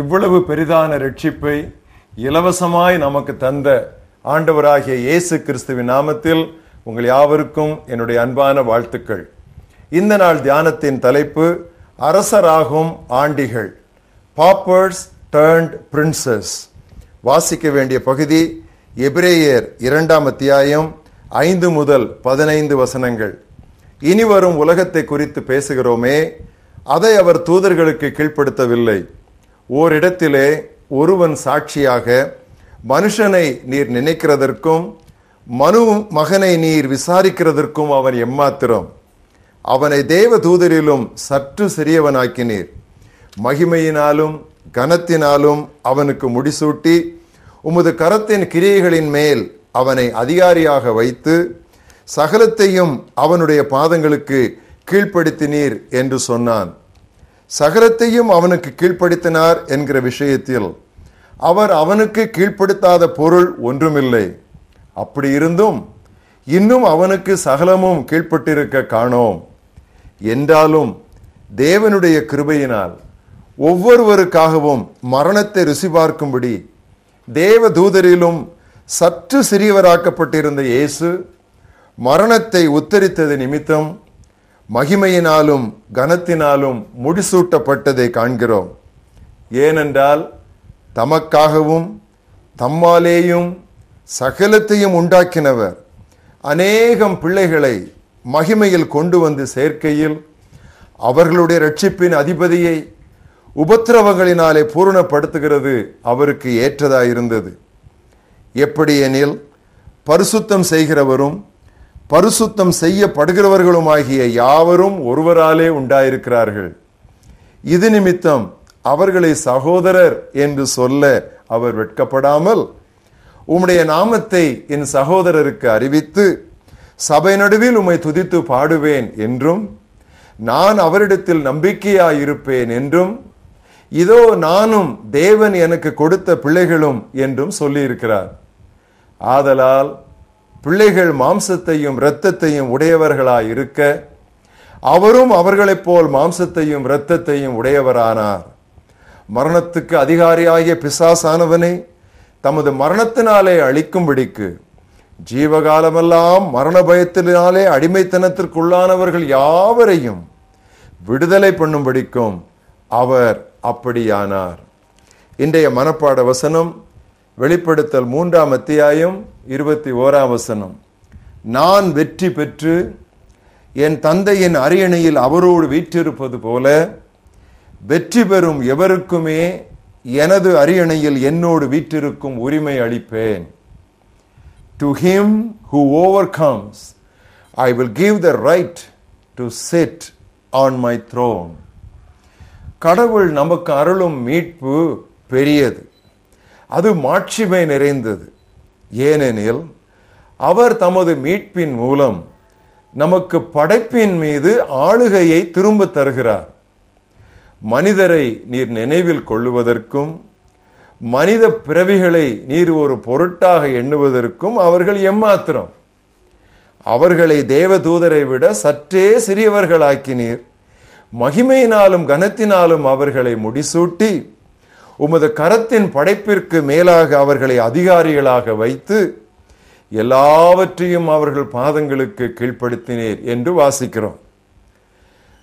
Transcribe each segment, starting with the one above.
இவ்வளவு பெரிதான ரட்சிப்பை இலவசமாய் நமக்கு தந்த ஆண்டவராகிய இயேசு கிறிஸ்துவின் நாமத்தில் உங்கள் யாவருக்கும் என்னுடைய அன்பான வாழ்த்துக்கள். இந்த நாள் தியானத்தின் தலைப்பு அரசராகும் ஆண்டிகள் பாப்பர்ஸ் டேர்ன்ட் பிரின்சஸ் வாசிக்க வேண்டிய பகுதி எபிரேயர் இரண்டாம் அத்தியாயம் ஐந்து முதல் பதினைந்து வசனங்கள். இனி வரும் உலகத்தை குறித்து பேசுகிறோமே அதை அவர் தூதர்களுக்கு கீழ்ப்படுத்தவில்லை. ஓரிடத்திலே ஒருவன் சாட்சியாக மனுஷனை நீர் நினைக்கிறதற்கும் மனு மகனை நீர் விசாரிக்கிறதற்கும் அவன் எம்மாத்திரம். அவனை தேவ தூதரிலும் சற்று சிறியவனாக்கினீர். மகிமையினாலும் கனத்தினாலும் அவனுக்கு முடிசூட்டி உமது கரத்தின் கிரியைகளின் மேல் அவனை அதிகாரியாக வைத்து சகலத்தையும் அவனுடைய பாதங்களுக்கு கீழ்ப்படுத்தினீர் என்று சொன்னான். சகலத்தையும் அவனுக்கு கீழ்ப்படுத்தினார் என்கிற விஷயத்தில் அவர் அவனுக்கு கீழ்ப்படுத்தாத பொருள் ஒன்றுமில்லை. அப்படி இருந்தும் இன்னும் அவனுக்கு சகலமும் கீழ்ப்பட்டிருக்க காணோம். என்றாலும் தேவனுடைய கிருபையினால் ஒவ்வொருவருக்காகவும் மரணத்தை ருசி பார்க்கும்படி தேவ தூதரிலும் சற்று சிறியவராக்கப்பட்டிருந்த இயேசு மரணத்தை உத்தரித்தது நிமித்தம் மகிமையினாலும் கனத்தினாலும் முடிசூட்டப்பட்டதை காண்கிறோம். ஏனென்றால் தமக்காகவும் தம்மாலேயும் சகலத்தையும் உண்டாக்கினவர். அநேகம் பிள்ளைகளை மகிமையில் கொண்டு வந்து சேர்க்கையில் அவர்களுடைய ரட்சிப்பின் அதிபதியை உபத்திரவங்களினாலே பூரணப்படுத்துகிறது அவருக்கு ஏற்றதாயிருந்தது. எப்படியெனில் பரிசுத்தம் செய்கிறவரும் பரிசுத்தம் செய்யப்படுகிறவர்களுமாகிய யாவரும் ஒருவராலே உண்டாயிருக்கிறார்கள். இது நிமித்தம் அவர்களை சகோதரர் என்று சொல்ல அவர் வெட்கப்படாமல் உம்முடைய நாமத்தை என் சகோதரருக்கு அறிவித்து சபை நடுவில் உம்மை துதித்து பாடுவேன் என்றும் நான் அவரிடத்தில் நம்பிக்கையாயிருப்பேன் என்றும் இதோ நானும் தேவன் எனக்கு கொடுத்த பிள்ளைகளும் என்றும் சொல்லியிருக்கிறார். ஆதலால் பிள்ளைகள் மாம்சத்தையும் இரத்தத்தையும் உடையவர்களாய் இருக்க அவரும் அவர்களைப் போல் மாம்சத்தையும் இரத்தத்தையும் உடையவரானார். மரணத்துக்கு அதிகாரியாகிய பிசாசானவனை தமது மரணத்தினாலே அழிக்கும்படிக்கு ஜீவகாலமெல்லாம் மரண பயத்தினாலே அடிமைத்தனத்திற்குள்ளானவர்கள் யாவரையும் விடுதலை பண்ணும்படிக்கும் அவர் அப்படியானார். இன்றைய மனப்பாட வசனம் வெளிப்படுத்தல் மூன்றாம் அத்தியாயம் இருபத்தி ஓராம் வசனம். நான் வெற்றி பெற்று என் தந்தையின் அரியணையில் அவரோடு வீற்றிருப்பது போல வெற்றி பெறும் எவருக்குமே எனது அரியணையில் என்னோடு வீற்றிருக்கும் உரிமை அளிப்பேன். To him who overcomes I will give the right to set on my throne கடவுள் நமக்கு அருளும் மீட்பு பெரியது. அது மாட்சிமை நிறைந்தது. ஏனெனில் அவர் தமது மீட்பின் மூலம் நமக்கு படைப்பின் மீது ஆளுகையை திரும்ப தருகிறார். மனிதரை நீர் நினைவில் கொள்ளுவதற்கும் மனித பிறவிகளை நீர் ஒரு பொருட்டாக எண்ணுவதற்கும் அவர்கள் எம்மாத்திரம். அவர்களை தேவதூதரை விட சற்றே சிறியவர்களாக்கினீர். மகிமையினாலும் கனத்தினாலும் அவர்களை முடிசூட்டி உமது கரத்தின் படைப்பிற்கு மேலாக அவர்களை அதிகாரிகளாக வைத்து எல்லாவற்றையும் அவர்கள் பாதங்களுக்கு கீழ்ப்படுத்தினீர் என்று வாசிக்கிறோம்.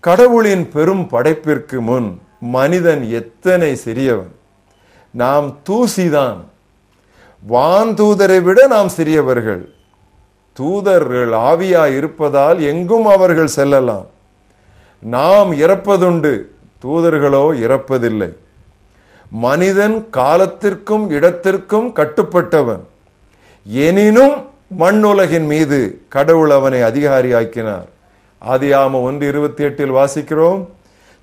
கடவுளின் பெரும் படைப்பிற்கு முன் மனிதன் எத்தனை சிறியவன்? நாம் தூசிதான். வான் தூதரை விட நாம் சிறியவர்கள். தூதர்கள் ஆவியா இருப்பதால் எங்கும் அவர்கள் செல்லலாம். நாம் இறப்பதுண்டு. தூதர்களோ இறப்பதில்லை. மனிதன் காலத்திற்கும் இடத்திற்கும் கட்டுப்பட்டவன். எனினும் மண்ணுலகின் மீது கடவுள் அவனை அதிகாரியாக்கினார். ஆதியாம ஒன்று இருபத்தி எட்டில் வாசிக்கிறோம்.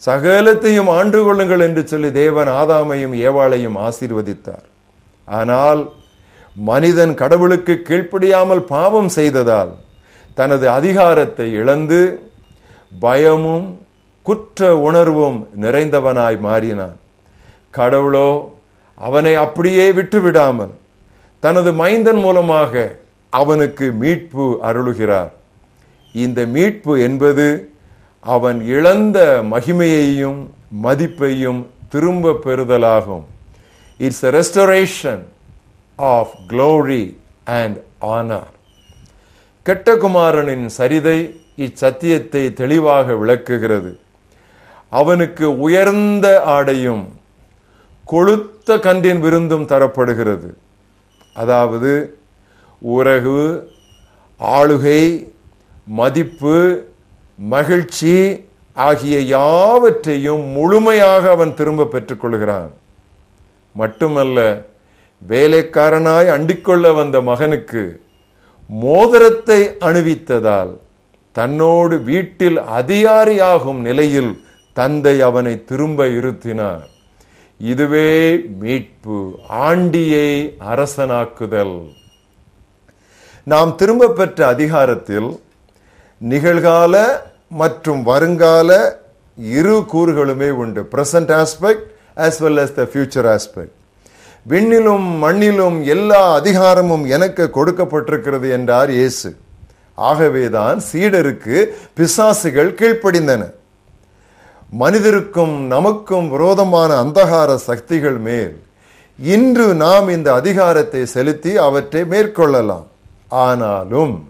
சகலத்தையும் ஆண்டு கொள்ளுங்கள் என்று சொல்லி தேவன் ஆதாமையும் ஏவாளையும் ஆசீர்வதித்தார். ஆனால் மனிதன் கடவுளுக்கு கீழ்ப்படியாமல் பாவம் செய்ததால் தனது அதிகாரத்தை இழந்து பயமும் குற்ற உணர்வும் நிறைந்தவனாய் மாறினான். கடவுளோ அவனை அப்படியே விட்டுவிடாமல் தனது மைந்தன் மூலமாக அவனுக்கு மீட்பு அருளுகிறார். இந்த மீட்பு என்பது அவன் இழந்த மகிமையையும் மதிப்பையும் திரும்ப பெறுதலாகும். It's restoration of glory and ஆனார் கெட்டகுமாரனின் சரிதை இச்சத்தியத்தை தெளிவாக விளக்குகிறது. அவனுக்கு உயர்ந்த ஆடையும் கொழுத்த கன்றின் விருந்தும் தரப்படுகிறது. அதாவது உறகு ஆளுகை மதிப்பு மகிழ்ச்சி ஆகிய யாவற்றையும் முழுமையாக அவன் திரும்ப பெற்றுக்கொள்கிறான். மட்டுமல்ல வேலைக்காரனாய் அண்டிக்கொள்ள வந்த மகனுக்கு மோதிரத்தை அணிவித்ததால் தன்னோடு வீட்டில் அதிகாரியாகும் நிலையில் தந்தை அவனை திரும்ப இருத்தினார். இதுவே மீட்பு ஆண்டியை அரசனாக்குதல். நாம் திரும்ப பெற்ற அதிகாரத்தில் நிகழ்கால மற்றும் வருங்கால இரு கூறுகளுமே உண்டு. Present aspect as well as the future aspect விண்ணிலும் மண்ணிலும் எல்லா அதிகாரமும் எனக்கு கொடுக்கப்பட்டிருக்கிறது என்றார் இயேசு. ஆகவேதான் சீடருக்கு பிசாசுகள் கீழ்ப்படிந்தன. மனிதருக்கும் நமக்கும் விரோதமான அந்தகார சக்திகள் மேல் இன்று நாம் இந்த அதிகாரத்தை செலுத்தி அவற்றை மேற்கொள்ளலாம். ஆனாலும்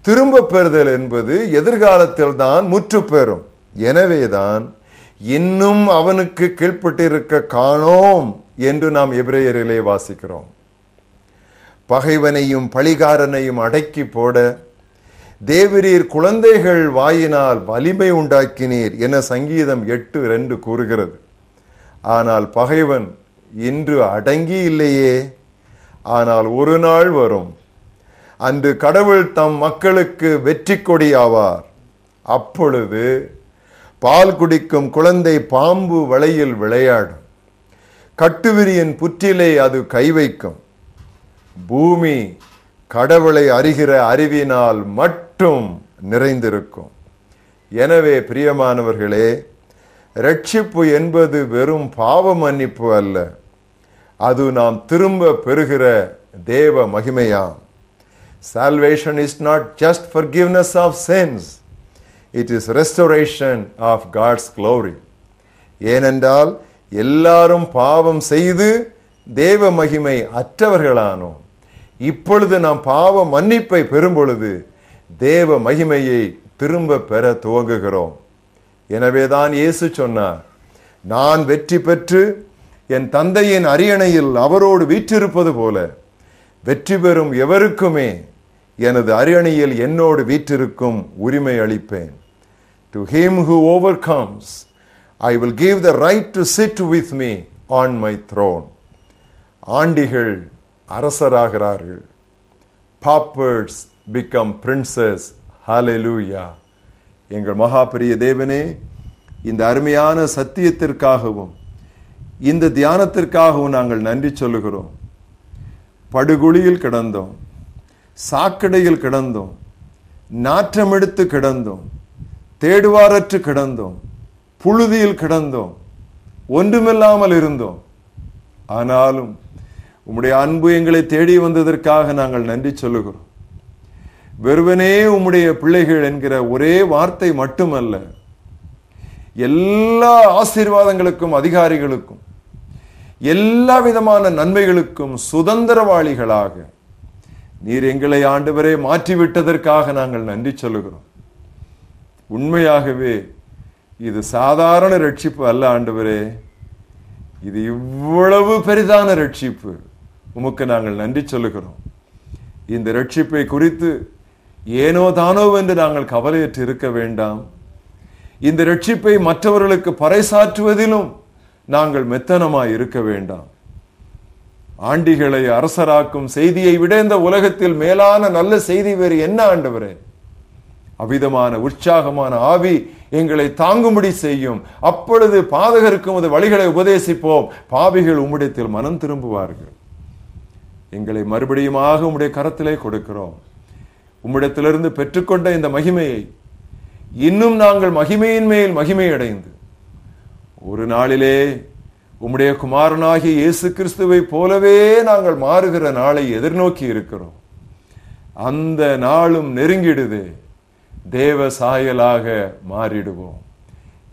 திரும்ப பெறுதல் என்பது எதிர்காலத்தில் தான் முற்று பெறும். எனவேதான் இன்னும் அவனுக்கு கீழ்ப்பட்டிருக்க காணோம் என்று நாம் எபிரேயரிலே வாசிக்கிறோம். பகைவனையும் பழிகாரனையும் அடக்கி போட தேவரீர் குழந்தைகள் வாயினால் வலிமை உண்டாக்கினீர் என சங்கீதம் எட்டு ரெண்டு கூறுகிறது. ஆனால் பகைவன் இன்று அடங்கி இல்லையே. ஆனால் ஒரு நாள் வரும். அன்று கடவுள் தம் மக்களுக்கு வெற்றி கொடியாவார். அப்பொழுது பால் குடிக்கும் குழந்தை பாம்பு வலையில் விளையாடும். கட்டுவிரியின் புற்றிலே அது கை வைக்கும். பூமி கடவுளை அறிகிற அறிவினால் மட்டும் மட்டும் நிறைந்திருக்கும். எனவே பிரியமானவர்களே ரட்சிப்பு என்பது வெறும் பாவ மன்னிப்பு அல்ல. அது நாம் திரும்ப பெறுகிற தேவ மகிமையாம். Salvation is not just forgiveness of sins it is restoration of God's glory ஏனென்றால் எல்லாரும் பாவம் செய்து தேவ மகிமை அற்றவர்களானோம். இப்பொழுது நாம் பாவ மன்னிப்பை பெறும் பொழுது தேவ மகிமையை திரும்ப பெற துவங்குகிறோம். எனவேதான் இயேசு சொன்னார் நான் வெற்றி பெற்று என் தந்தையின் அரியணையில் அவரோடு வீற்றிருப்பது போல வெற்றி பெறும் எவருக்குமே எனது அரியணையில் என்னோடு வீற்றிருக்கும் உரிமை அளிப்பேன். To him who overcomes I will give the right to sit with me on my throne ஆண்டிகள் அரசராகிறார்கள். பாப்பர்ஸ் பிகம் பிரின்சஸ் ஹாலெலூயா எங்கள் மகாபெரிய தேவனே இந்த அருமையான சத்தியத்திற்காகவும் இந்த தியானத்திற்காகவும் நாங்கள் நன்றி சொல்லுகிறோம். படுகுழியில் கிடந்தோம் சாக்கடையில் கிடந்தோம் நாற்றமெடுத்து கிடந்தோம் தேடுவாரற்று கிடந்தோம் புழுதியில் கிடந்தோம் ஒன்றுமில்லாமல் இருந்தோம். ஆனாலும் உம்முடைய அன்பு எங்களை தேடி வந்ததற்காக நாங்கள் நன்றி சொல்லுகிறோம். வெறுவனே உம்முடைய பிள்ளைகள் என்கிற ஒரே வார்த்தை மட்டுமல்ல எல்லா ஆசீர்வாதங்களுக்கும் அதிகாரிகளுக்கும் எல்லா விதமான நன்மைகளுக்கும் சுதந்திரவாளிகளாக நீர் எங்களை ஆண்டவரே மாற்றிவிட்டதற்காக நாங்கள் நன்றி சொல்லுகிறோம். உண்மையாகவே இது சாதாரண ரட்சிப்பு அல்ல ஆண்டவரே. இது இவ்வளவு பெரிதான ரட்சிப்பு. உமக்கு நாங்கள் நன்றி சொல்லுகிறோம். இந்த ரட்சிப்பை குறித்து ஏனோ தானோ என்று நாங்கள் கவலையற்று இருக்க வேண்டாம். இந்த ரட்சிப்பை மற்றவர்களுக்கு பறைசாற்றுவதிலும் நாங்கள் மெத்தனமாய் இருக்க வேண்டாம். ஆண்டிகளை அரசராக்கும் செய்தியை விட இந்த உலகத்தில் மேலான நல்ல செய்தி வேறு என்ன ஆண்டவரே? அவிதமான உற்சாகமான ஆவி எங்களை தாங்கும்படி செய்யும். அப்பொழுது பாதகருக்கும் அது வழிகளை உபதேசிப்போம். பாவிகள் உம்மிடத்தில் மனம் திரும்புவார்கள். எங்களை மறுபடியுமாக உம்முடைய கரத்திலே கொடுக்கிறோம். உம்மிடத்திலிருந்து பெற்றுக்கொண்ட இந்த மகிமையை இன்னும் நாங்கள் மகிமையின் மேல் மகிமை அடைந்து ஒரு நாளிலே உம்முடைய குமாரனாகிய இயேசு கிறிஸ்துவை போலவே நாங்கள் மாறுகிற நாளை எதிர்நோக்கி இருக்கிறோம். அந்த நாளும் நெருங்கிடுது தேவ சாயலாக மாறிடுவோம்.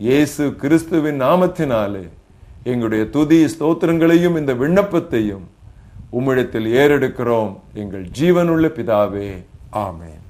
இயேசு கிறிஸ்துவின் நாமத்தினாலே எங்களுடைய துதி ஸ்தோத்திரங்களையும் இந்த விண்ணப்பத்தையும் உம்மிடத்தில் ஏறெடுக்கிறோம். எங்கள் ஜீவனுள்ள பிதாவே Amen.